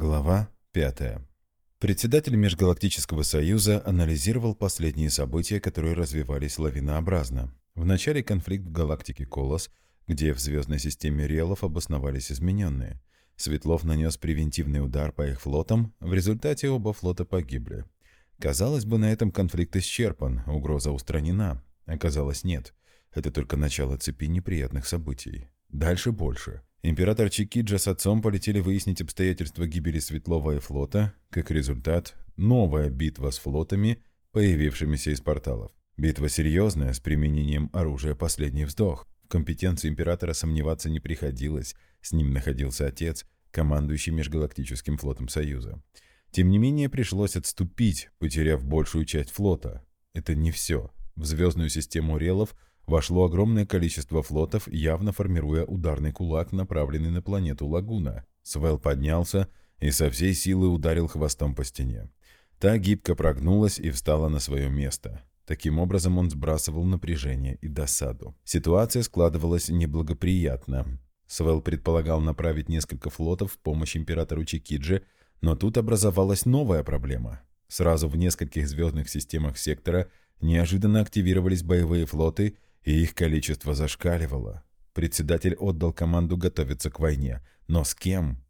Глава 5. Председатель Межгалактического Союза анализировал последние события, которые развивались лавинообразно. В начале конфликт в галактике Колос, где в звездной системе Релов обосновались измененные. Светлов нанес превентивный удар по их флотам, в результате оба флота погибли. Казалось бы, на этом конфликт исчерпан, угроза устранена. Оказалось, нет. Это только начало цепи неприятных событий. Дальше больше. Император Чикиджа с отцом полетели выяснить обстоятельства гибели Светлого и флота. Как результат, новая битва с флотами, появившимися из порталов. Битва серьезная, с применением оружия «Последний вздох». В компетенции императора сомневаться не приходилось. С ним находился отец, командующий Межгалактическим флотом Союза. Тем не менее, пришлось отступить, потеряв большую часть флота. Это не все. В звездную систему релов – вошло огромное количество флотов, явно формируя ударный кулак, направленный на планету Лагуна. Свел поднялся и со всей силы ударил хвостом по стене. Та гибко прогнулась и встала на свое место. Таким образом он сбрасывал напряжение и досаду. Ситуация складывалась неблагоприятно. Свел предполагал направить несколько флотов в помощь императору Чикиджи, но тут образовалась новая проблема. Сразу в нескольких звездных системах сектора неожиданно активировались боевые флоты – и их количество зашкаливало. Председатель отдал команду готовиться к войне. Но с кем?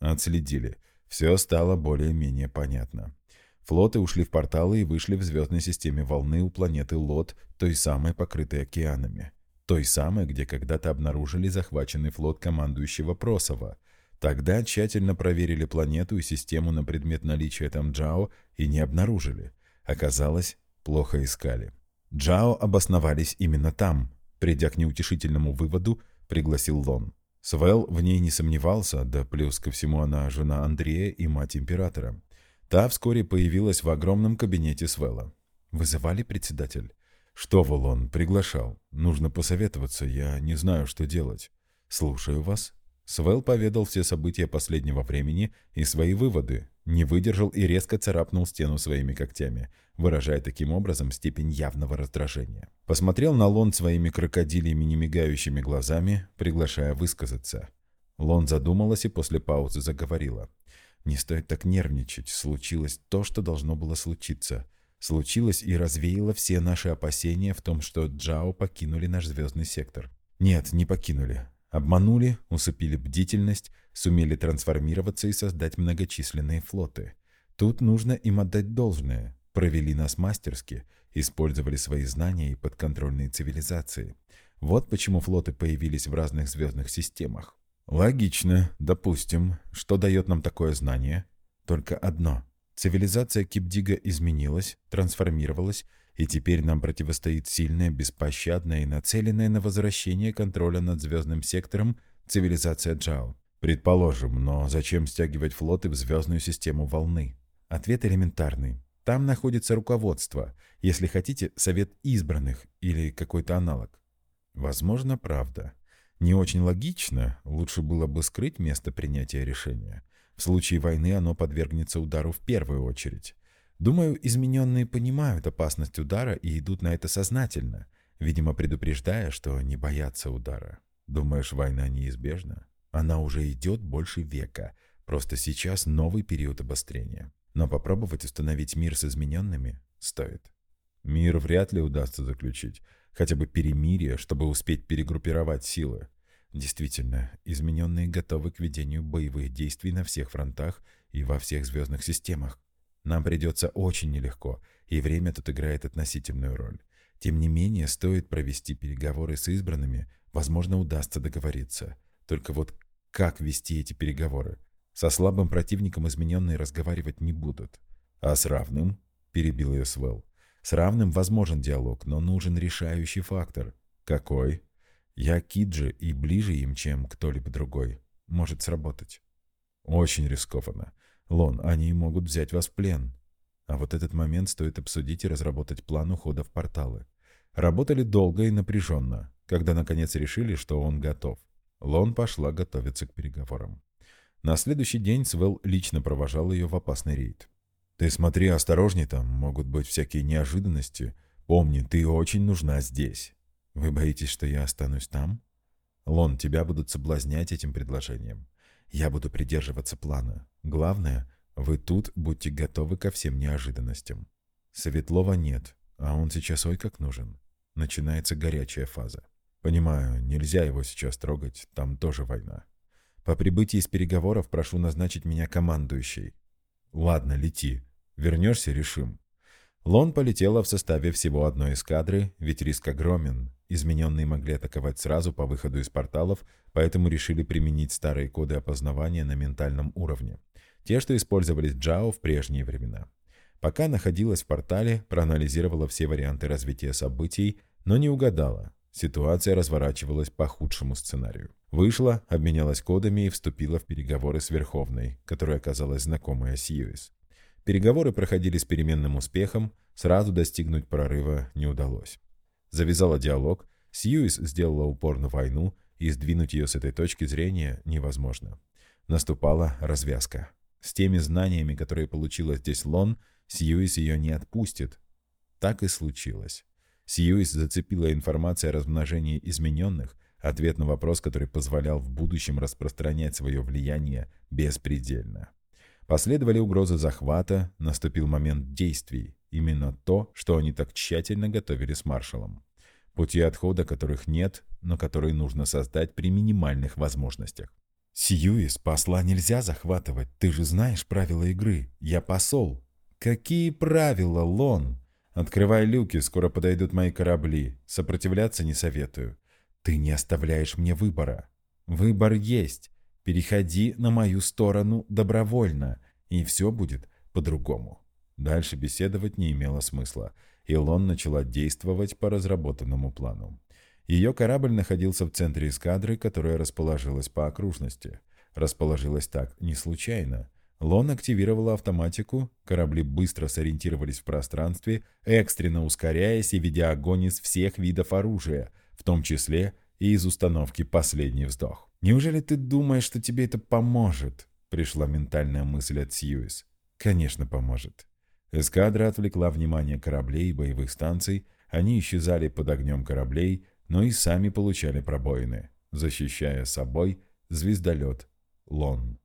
Отследили. Все стало более-менее понятно. Флоты ушли в порталы и вышли в звездной системе волны у планеты Лот, той самой покрытой океанами. Той самой, где когда-то обнаружили захваченный флот командующего Просова. Тогда тщательно проверили планету и систему на предмет наличия там Джао и не обнаружили. Оказалось, плохо искали. Джао обосновались именно там. Придя к неутешительному выводу, пригласил Лон. Свел в ней не сомневался, да плюс ко всему она жена Андрея и мать императора. Та вскоре появилась в огромном кабинете Свела. «Вызывали председатель?» «Что, Волон, приглашал. Нужно посоветоваться, я не знаю, что делать». «Слушаю вас». Свел поведал все события последнего времени и свои выводы, не выдержал и резко царапнул стену своими когтями, выражая таким образом степень явного раздражения. Посмотрел на Лон своими крокодильями немигающими глазами, приглашая высказаться. Лон задумалась и после паузы заговорила. «Не стоит так нервничать. Случилось то, что должно было случиться. Случилось и развеяло все наши опасения в том, что Джао покинули наш звездный сектор. Нет, не покинули. Обманули, усыпили бдительность, сумели трансформироваться и создать многочисленные флоты. Тут нужно им отдать должное. Провели нас мастерски, использовали свои знания и подконтрольные цивилизации. Вот почему флоты появились в разных звездных системах. Логично, допустим. Что дает нам такое знание? Только одно. Цивилизация Кипдига изменилась, трансформировалась и теперь нам противостоит сильная, беспощадная и нацеленная на возвращение контроля над звездным сектором цивилизация Джао. Предположим, но зачем стягивать флоты в звездную систему волны? Ответ элементарный. Там находится руководство, если хотите, совет избранных или какой-то аналог. Возможно, правда. Не очень логично, лучше было бы скрыть место принятия решения. В случае войны оно подвергнется удару в первую очередь. Думаю, измененные понимают опасность удара и идут на это сознательно, видимо, предупреждая, что не боятся удара. Думаешь, война неизбежна? Она уже идет больше века, просто сейчас новый период обострения. Но попробовать установить мир с измененными стоит. Мир вряд ли удастся заключить, хотя бы перемирие, чтобы успеть перегруппировать силы. Действительно, измененные готовы к ведению боевых действий на всех фронтах и во всех звездных системах. Нам придется очень нелегко, и время тут играет относительную роль. Тем не менее, стоит провести переговоры с избранными, возможно, удастся договориться. Только вот как вести эти переговоры? Со слабым противником измененные разговаривать не будут. А с равным? Перебил ее Свел. С равным возможен диалог, но нужен решающий фактор. Какой? Я Киджи и ближе им, чем кто-либо другой. Может сработать. Очень рискованно. Лон, они могут взять вас в плен. А вот этот момент стоит обсудить и разработать план ухода в порталы. Работали долго и напряженно, когда наконец решили, что он готов. Лон пошла готовиться к переговорам. На следующий день Свел лично провожал ее в опасный рейд. «Ты смотри осторожней там, могут быть всякие неожиданности. Помни, ты очень нужна здесь. Вы боитесь, что я останусь там?» «Лон, тебя будут соблазнять этим предложением. Я буду придерживаться плана. Главное, вы тут будьте готовы ко всем неожиданностям. Светлова нет, а он сейчас ой как нужен. Начинается горячая фаза. Понимаю, нельзя его сейчас трогать, там тоже война. По прибытии из переговоров прошу назначить меня командующей. Ладно, лети. Вернешься, решим. Лон полетела в составе всего одной эскадры, ведь риск огромен. Измененные могли атаковать сразу по выходу из порталов, поэтому решили применить старые коды опознавания на ментальном уровне. Те, что использовались Джао в прежние времена. Пока находилась в портале, проанализировала все варианты развития событий, но не угадала. Ситуация разворачивалась по худшему сценарию. Вышла, обменялась кодами и вступила в переговоры с Верховной, которая оказалась знакомая с Юис. Переговоры проходили с переменным успехом, сразу достигнуть прорыва не удалось. Завязала диалог, Сьюис сделала упор на войну, и сдвинуть ее с этой точки зрения невозможно. Наступала развязка. С теми знаниями, которые получила здесь Лон, Сьюис ее не отпустит. Так и случилось. Сьюис зацепила информация о размножении измененных, ответ на вопрос, который позволял в будущем распространять свое влияние беспредельно. Последовали угрозы захвата, наступил момент действий, именно то, что они так тщательно готовили с маршалом. Пути отхода, которых нет, но которые нужно создать при минимальных возможностях. «Сьюис, посла нельзя захватывать, ты же знаешь правила игры. Я посол». «Какие правила, Лон?» «Открывай люки, скоро подойдут мои корабли. Сопротивляться не советую. Ты не оставляешь мне выбора». «Выбор есть. Переходи на мою сторону добровольно, и все будет по-другому. Дальше беседовать не имело смысла. Илон начала действовать по разработанному плану. Ее корабль находился в центре эскадры, которая расположилась по окружности. Расположилась так не случайно. Лон активировала автоматику, корабли быстро сориентировались в пространстве, экстренно ускоряясь и ведя огонь из всех видов оружия, в том числе и из установки «Последний вздох». «Неужели ты думаешь, что тебе это поможет?» Пришла ментальная мысль от Сьюис. «Конечно, поможет». Эскадра отвлекла внимание кораблей и боевых станций, они исчезали под огнем кораблей, но и сами получали пробоины, защищая собой звездолет Лон.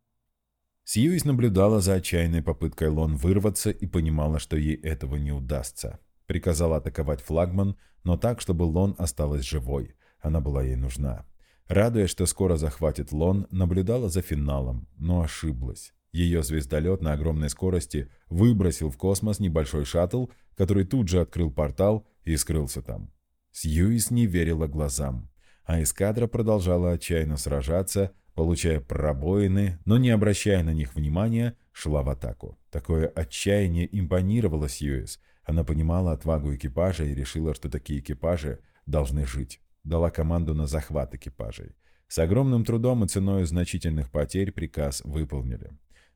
Сьюис наблюдала за отчаянной попыткой Лон вырваться и понимала, что ей этого не удастся. Приказала атаковать флагман, но так, чтобы Лон осталась живой. Она была ей нужна. Радуясь, что скоро захватит Лон, наблюдала за финалом, но ошиблась. Ее звездолет на огромной скорости выбросил в космос небольшой шаттл, который тут же открыл портал и скрылся там. Сьюис не верила глазам, а эскадра продолжала отчаянно сражаться, получая пробоины, но не обращая на них внимания, шла в атаку. Такое отчаяние импонировало Сьюис. Она понимала отвагу экипажа и решила, что такие экипажи должны жить дала команду на захват экипажей. С огромным трудом и ценой значительных потерь приказ выполнили.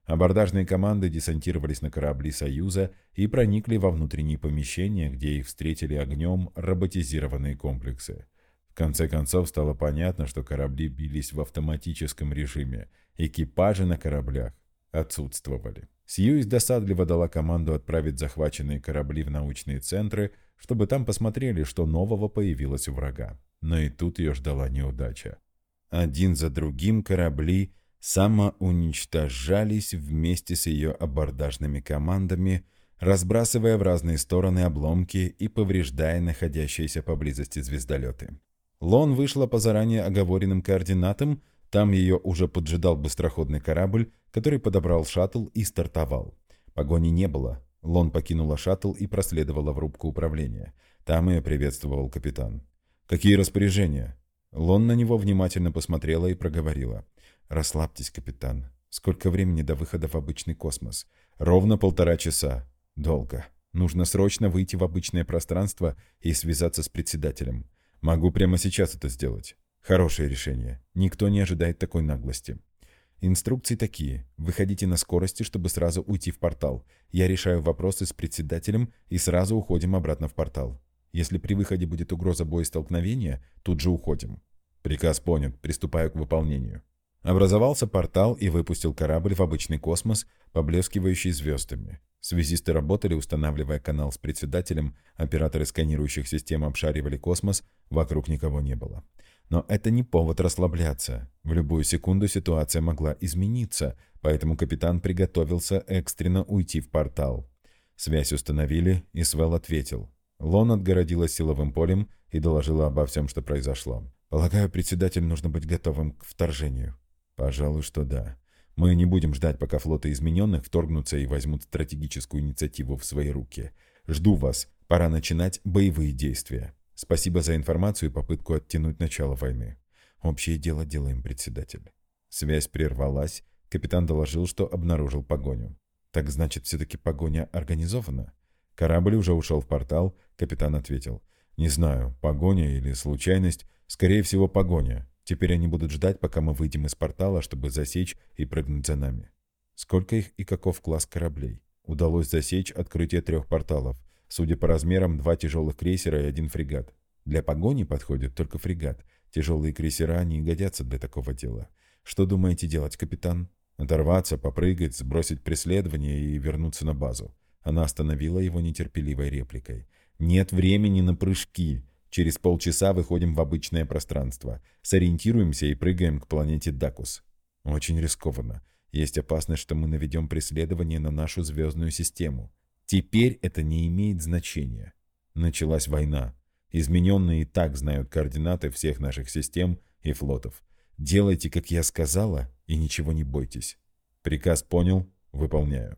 Абордажные команды десантировались на корабли «Союза» и проникли во внутренние помещения, где их встретили огнем роботизированные комплексы. В конце концов стало понятно, что корабли бились в автоматическом режиме. Экипажи на кораблях отсутствовали. Сьюис досадливо дала команду отправить захваченные корабли в научные центры, чтобы там посмотрели, что нового появилось у врага. Но и тут ее ждала неудача. Один за другим корабли самоуничтожались вместе с ее абордажными командами, разбрасывая в разные стороны обломки и повреждая находящиеся поблизости звездолеты. Лон вышла по заранее оговоренным координатам, там ее уже поджидал быстроходный корабль, который подобрал шаттл и стартовал. Погони не было. Лон покинула шаттл и проследовала в рубку управления. Там ее приветствовал капитан. «Какие распоряжения?» Лон на него внимательно посмотрела и проговорила. «Расслабьтесь, капитан. Сколько времени до выхода в обычный космос? Ровно полтора часа. Долго. Нужно срочно выйти в обычное пространство и связаться с председателем. Могу прямо сейчас это сделать. Хорошее решение. Никто не ожидает такой наглости. Инструкции такие. Выходите на скорости, чтобы сразу уйти в портал. Я решаю вопросы с председателем и сразу уходим обратно в портал. Если при выходе будет угроза боестолкновения, тут же уходим. Приказ понят, приступаю к выполнению. Образовался портал и выпустил корабль в обычный космос, поблескивающий звездами. Связисты работали, устанавливая канал с председателем, операторы сканирующих систем обшаривали космос, вокруг никого не было. Но это не повод расслабляться. В любую секунду ситуация могла измениться, поэтому капитан приготовился экстренно уйти в портал. Связь установили, и Свел ответил. Лон отгородилась силовым полем и доложила обо всем, что произошло. «Полагаю, председатель нужно быть готовым к вторжению». «Пожалуй, что да. Мы не будем ждать, пока флоты измененных вторгнутся и возьмут стратегическую инициативу в свои руки. Жду вас. Пора начинать боевые действия». Спасибо за информацию и попытку оттянуть начало войны. Общее дело делаем, председатель. Связь прервалась. Капитан доложил, что обнаружил погоню. Так значит, все-таки погоня организована? Корабль уже ушел в портал. Капитан ответил. Не знаю, погоня или случайность. Скорее всего, погоня. Теперь они будут ждать, пока мы выйдем из портала, чтобы засечь и прыгнуть за нами. Сколько их и каков класс кораблей? Удалось засечь открытие трех порталов. Судя по размерам, два тяжелых крейсера и один фрегат. Для погони подходит только фрегат. Тяжелые крейсера не годятся для такого дела. Что думаете делать, капитан? Оторваться, попрыгать, сбросить преследование и вернуться на базу. Она остановила его нетерпеливой репликой. «Нет времени на прыжки. Через полчаса выходим в обычное пространство. Сориентируемся и прыгаем к планете Дакус. Очень рискованно. Есть опасность, что мы наведем преследование на нашу звездную систему. Теперь это не имеет значения. Началась война. Измененные и так знают координаты всех наших систем и флотов. Делайте, как я сказала, и ничего не бойтесь. Приказ понял, выполняю.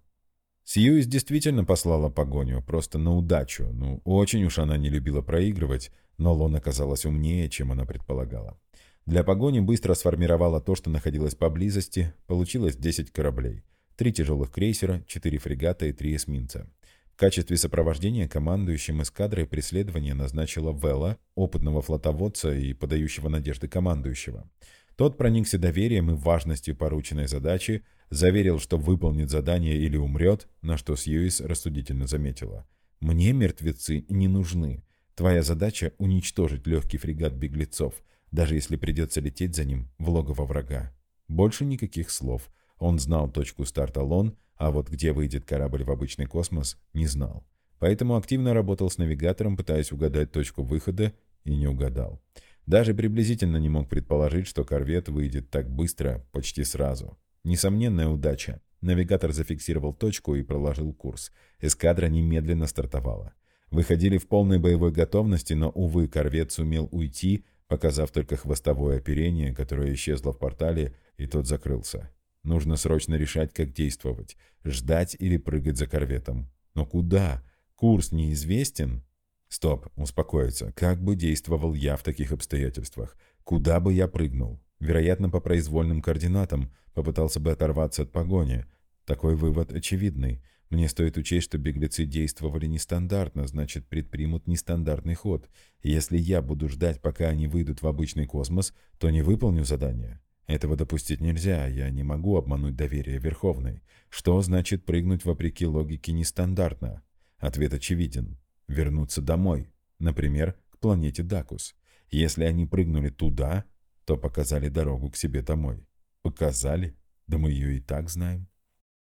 Сьюис действительно послала погоню, просто на удачу. Ну, очень уж она не любила проигрывать, но Лон оказалась умнее, чем она предполагала. Для погони быстро сформировала то, что находилось поблизости, получилось 10 кораблей. Три тяжелых крейсера, четыре фрегата и три эсминца. В качестве сопровождения командующим эскадрой преследования назначила Вэлла, опытного флотоводца и подающего надежды командующего. Тот проникся доверием и важностью порученной задачи, заверил, что выполнит задание или умрет, на что Сьюис рассудительно заметила. «Мне мертвецы не нужны. Твоя задача — уничтожить легкий фрегат беглецов, даже если придется лететь за ним в логово врага». Больше никаких слов. Он знал точку старта Лон, а вот где выйдет корабль в обычный космос, не знал. Поэтому активно работал с навигатором, пытаясь угадать точку выхода, и не угадал. Даже приблизительно не мог предположить, что корвет выйдет так быстро, почти сразу. Несомненная удача. Навигатор зафиксировал точку и проложил курс. Эскадра немедленно стартовала. Выходили в полной боевой готовности, но, увы, корвет сумел уйти, показав только хвостовое оперение, которое исчезло в портале, и тот закрылся. Нужно срочно решать, как действовать. Ждать или прыгать за корветом. Но куда? Курс неизвестен? Стоп, успокоиться. Как бы действовал я в таких обстоятельствах? Куда бы я прыгнул? Вероятно, по произвольным координатам. Попытался бы оторваться от погони. Такой вывод очевидный. Мне стоит учесть, что беглецы действовали нестандартно, значит, предпримут нестандартный ход. Если я буду ждать, пока они выйдут в обычный космос, то не выполню задание. Этого допустить нельзя, я не могу обмануть доверие Верховной. Что значит прыгнуть вопреки логике нестандартно? Ответ очевиден. Вернуться домой. Например, к планете Дакус. Если они прыгнули туда, то показали дорогу к себе домой. Показали? Да мы ее и так знаем.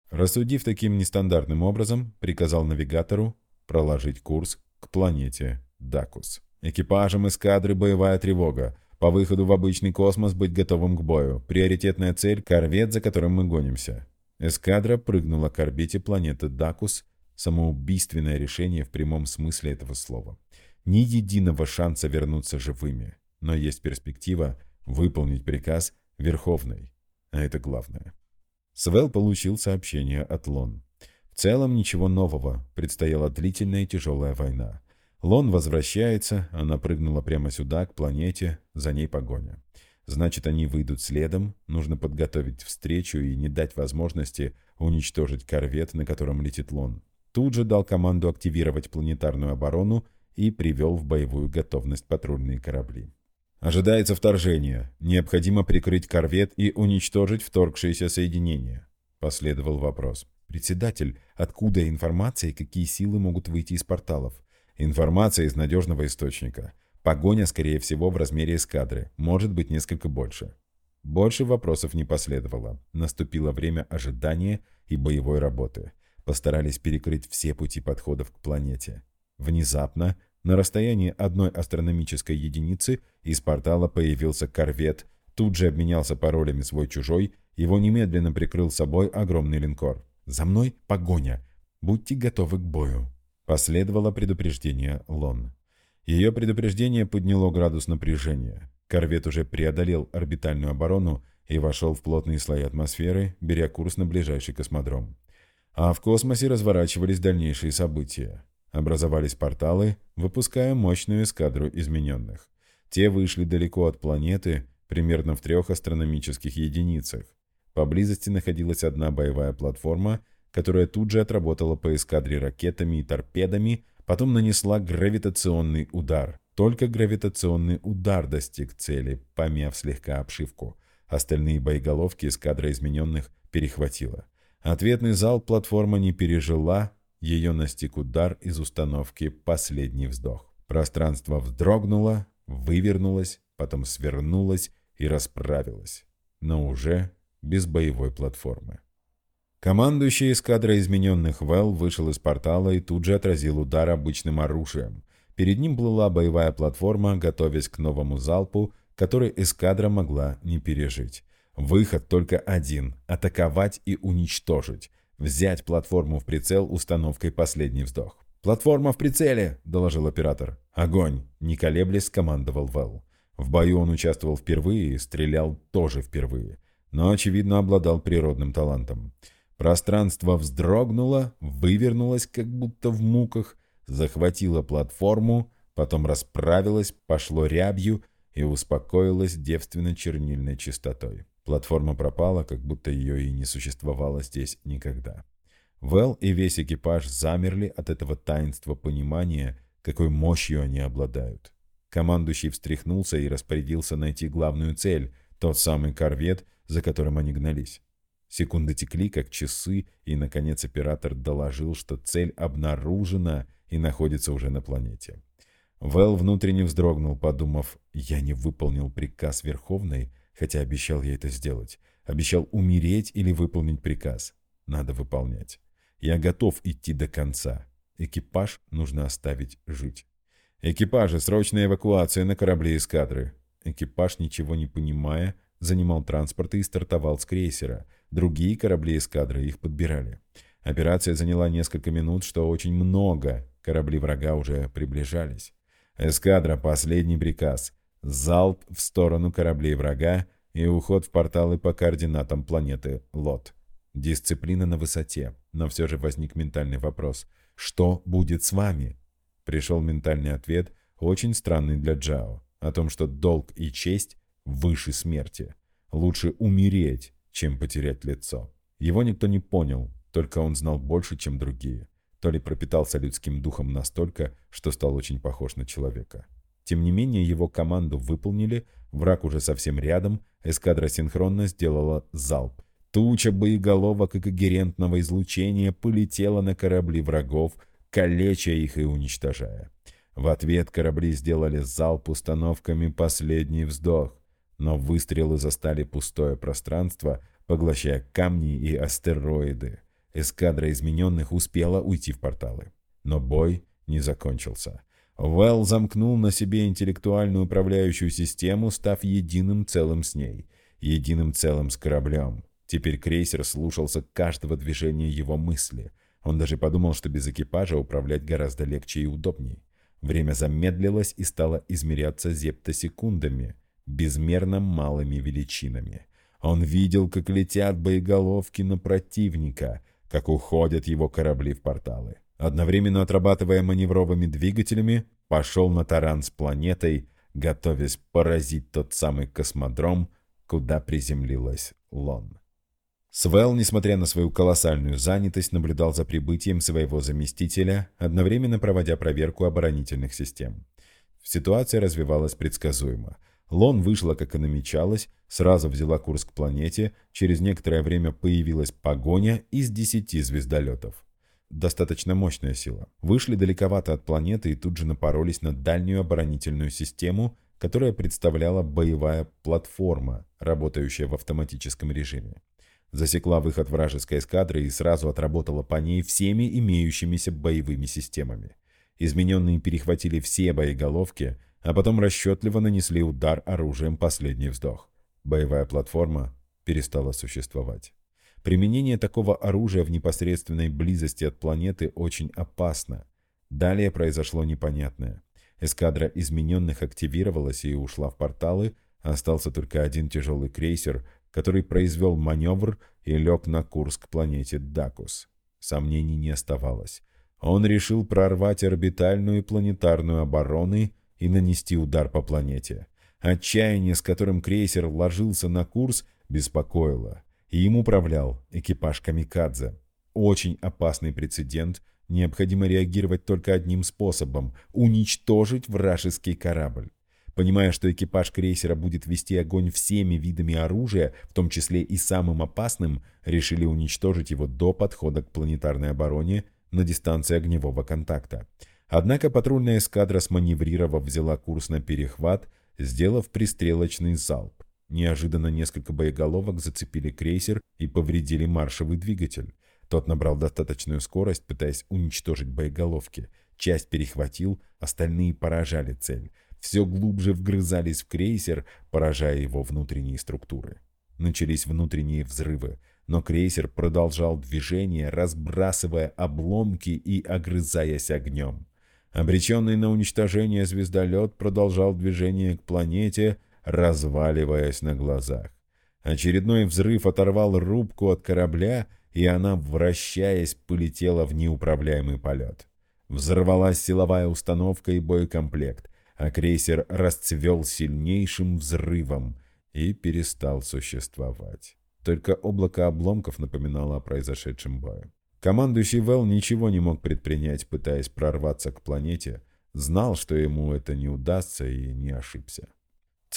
Рассудив таким нестандартным образом, приказал навигатору проложить курс к планете Дакус. Экипажам эскадры боевая тревога. По выходу в обычный космос быть готовым к бою. Приоритетная цель – корвет, за которым мы гонимся. Эскадра прыгнула к орбите планеты Дакус. Самоубийственное решение в прямом смысле этого слова. Ни единого шанса вернуться живыми. Но есть перспектива выполнить приказ Верховной. А это главное. Свел получил сообщение от Лон. В целом ничего нового. Предстояла длительная и тяжелая война. Лон возвращается, она прыгнула прямо сюда, к планете, за ней погоня. Значит, они выйдут следом, нужно подготовить встречу и не дать возможности уничтожить корвет, на котором летит Лон. Тут же дал команду активировать планетарную оборону и привел в боевую готовность патрульные корабли. Ожидается вторжение. Необходимо прикрыть корвет и уничтожить вторгшиеся соединения. Последовал вопрос. Председатель, откуда информация и какие силы могут выйти из порталов? Информация из надежного источника. Погоня, скорее всего, в размере эскадры, может быть несколько больше. Больше вопросов не последовало. Наступило время ожидания и боевой работы. Постарались перекрыть все пути подходов к планете. Внезапно На расстоянии одной астрономической единицы из портала появился корвет, тут же обменялся паролями свой-чужой, его немедленно прикрыл собой огромный линкор. «За мной погоня! Будьте готовы к бою!» Последовало предупреждение Лон. Ее предупреждение подняло градус напряжения. Корвет уже преодолел орбитальную оборону и вошел в плотные слои атмосферы, беря курс на ближайший космодром. А в космосе разворачивались дальнейшие события. Образовались порталы, выпуская мощную эскадру измененных. Те вышли далеко от планеты, примерно в трех астрономических единицах. Поблизости находилась одна боевая платформа, которая тут же отработала по эскадре ракетами и торпедами, потом нанесла гравитационный удар. Только гравитационный удар достиг цели, помяв слегка обшивку. Остальные боеголовки эскадра измененных перехватила. Ответный зал платформа не пережила, ее настиг удар из установки «Последний вздох». Пространство вздрогнуло, вывернулось, потом свернулось и расправилось, но уже без боевой платформы. Командующий эскадрой измененных Вэл вышел из портала и тут же отразил удар обычным оружием. Перед ним плыла боевая платформа, готовясь к новому залпу, который эскадра могла не пережить. Выход только один – атаковать и уничтожить. Взять платформу в прицел установкой «Последний вздох». «Платформа в прицеле!» – доложил оператор. «Огонь!» – не колеблясь, скомандовал Вэл. В бою он участвовал впервые и стрелял тоже впервые, но, очевидно, обладал природным талантом. Пространство вздрогнуло, вывернулось, как будто в муках, захватило платформу, потом расправилось, пошло рябью и успокоилось девственно-чернильной чистотой. Платформа пропала, как будто ее и не существовало здесь никогда. Вэл и весь экипаж замерли от этого таинства понимания, какой мощью они обладают. Командующий встряхнулся и распорядился найти главную цель, тот самый корвет, за которым они гнались. Секунды текли, как часы, и, наконец, оператор доложил, что цель обнаружена и находится уже на планете. Вэл внутренне вздрогнул, подумав, «Я не выполнил приказ Верховной, хотя обещал ей это сделать. Обещал умереть или выполнить приказ. Надо выполнять. Я готов идти до конца. Экипаж нужно оставить жить. Экипажи, срочная эвакуация на корабле эскадры». Экипаж, ничего не понимая, занимал транспорт и стартовал с крейсера. Другие корабли эскадры их подбирали. Операция заняла несколько минут, что очень много. Корабли врага уже приближались. Эскадра, последний приказ. Залп в сторону кораблей врага и уход в порталы по координатам планеты Лот. Дисциплина на высоте, но все же возник ментальный вопрос. «Что будет с вами?» Пришел ментальный ответ, очень странный для Джао, о том, что долг и честь выше смерти. Лучше умереть, чем потерять лицо. Его никто не понял, только он знал больше, чем другие. То ли пропитался людским духом настолько, что стал очень похож на человека. Тем не менее, его команду выполнили, враг уже совсем рядом, эскадра синхронно сделала залп. Туча боеголовок и когерентного излучения полетела на корабли врагов, калеча их и уничтожая. В ответ корабли сделали залп установками «Последний вздох», но выстрелы застали пустое пространство, поглощая камни и астероиды. Эскадра измененных успела уйти в порталы. Но бой не закончился. Вэлл замкнул на себе интеллектуальную управляющую систему, став единым целым с ней, единым целым с кораблем. Теперь крейсер слушался каждого движения его мысли. Он даже подумал, что без экипажа управлять гораздо легче и удобней. Время замедлилось и стало измеряться зептосекундами – безмерно малыми величинами. Он видел, как летят боеголовки на противника, как уходят его корабли в порталы. Одновременно отрабатывая маневровыми двигателями, пошел на таран с планетой, готовясь поразить тот самый космодром, куда приземлилась Лон. Свел, несмотря на свою колоссальную занятость, наблюдал за прибытием своего заместителя, одновременно проводя проверку оборонительных систем. Ситуация развивалась предсказуемо. Лон вышла, как и намечалось, сразу взяла курс к планете, через некоторое время появилась погоня из десяти звездолетов. Достаточно мощная сила. Вышли далековато от планеты и тут же напоролись на дальнюю оборонительную систему, которая представляла боевая платформа, работающая в автоматическом режиме. Засекла выход вражеской эскадры и сразу отработала по ней всеми имеющимися боевыми системами. Измененные перехватили все боеголовки, а потом расчетливо нанесли удар оружием «Последний вздох». Боевая платформа перестала существовать. Применение такого оружия в непосредственной близости от планеты очень опасно. Далее произошло непонятное. Эскадра измененных активировалась и ушла в порталы, остался только один тяжелый крейсер, который произвел маневр и лег на курс к планете Дакус. Сомнений не оставалось. Он решил прорвать орбитальную и планетарную обороны и нанести удар по планете. Отчаяние, с которым крейсер ложился на курс, беспокоило. И им управлял экипаж «Камикадзе». Очень опасный прецедент. Необходимо реагировать только одним способом – уничтожить вражеский корабль. Понимая, что экипаж крейсера будет вести огонь всеми видами оружия, в том числе и самым опасным, решили уничтожить его до подхода к планетарной обороне на дистанции огневого контакта. Однако патрульная эскадра, сманеврировав, взяла курс на перехват, сделав пристрелочный залп. Неожиданно несколько боеголовок зацепили крейсер и повредили маршевый двигатель. Тот набрал достаточную скорость, пытаясь уничтожить боеголовки. Часть перехватил, остальные поражали цель все глубже вгрызались в крейсер, поражая его внутренние структуры. Начались внутренние взрывы, но крейсер продолжал движение, разбрасывая обломки и огрызаясь огнем. Обреченный на уничтожение звездолет продолжал движение к планете, разваливаясь на глазах. Очередной взрыв оторвал рубку от корабля, и она, вращаясь, полетела в неуправляемый полет. Взорвалась силовая установка и боекомплект а крейсер расцвел сильнейшим взрывом и перестал существовать. Только облако обломков напоминало о произошедшем бою. Командующий Вэл ничего не мог предпринять, пытаясь прорваться к планете, знал, что ему это не удастся и не ошибся.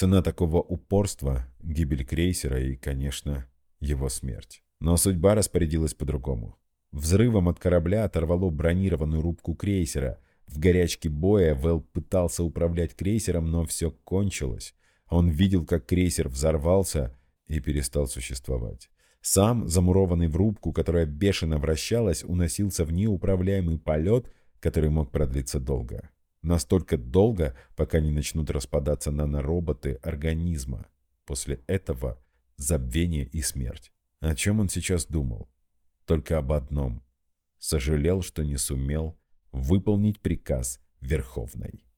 Цена такого упорства — гибель крейсера и, конечно, его смерть. Но судьба распорядилась по-другому. Взрывом от корабля оторвало бронированную рубку крейсера — в горячке боя Вэл пытался управлять крейсером, но все кончилось. Он видел, как крейсер взорвался и перестал существовать. Сам, замурованный в рубку, которая бешено вращалась, уносился в неуправляемый полет, который мог продлиться долго. Настолько долго, пока не начнут распадаться нанороботы организма. После этого забвение и смерть. О чем он сейчас думал? Только об одном. Сожалел, что не сумел выполнить приказ Верховной.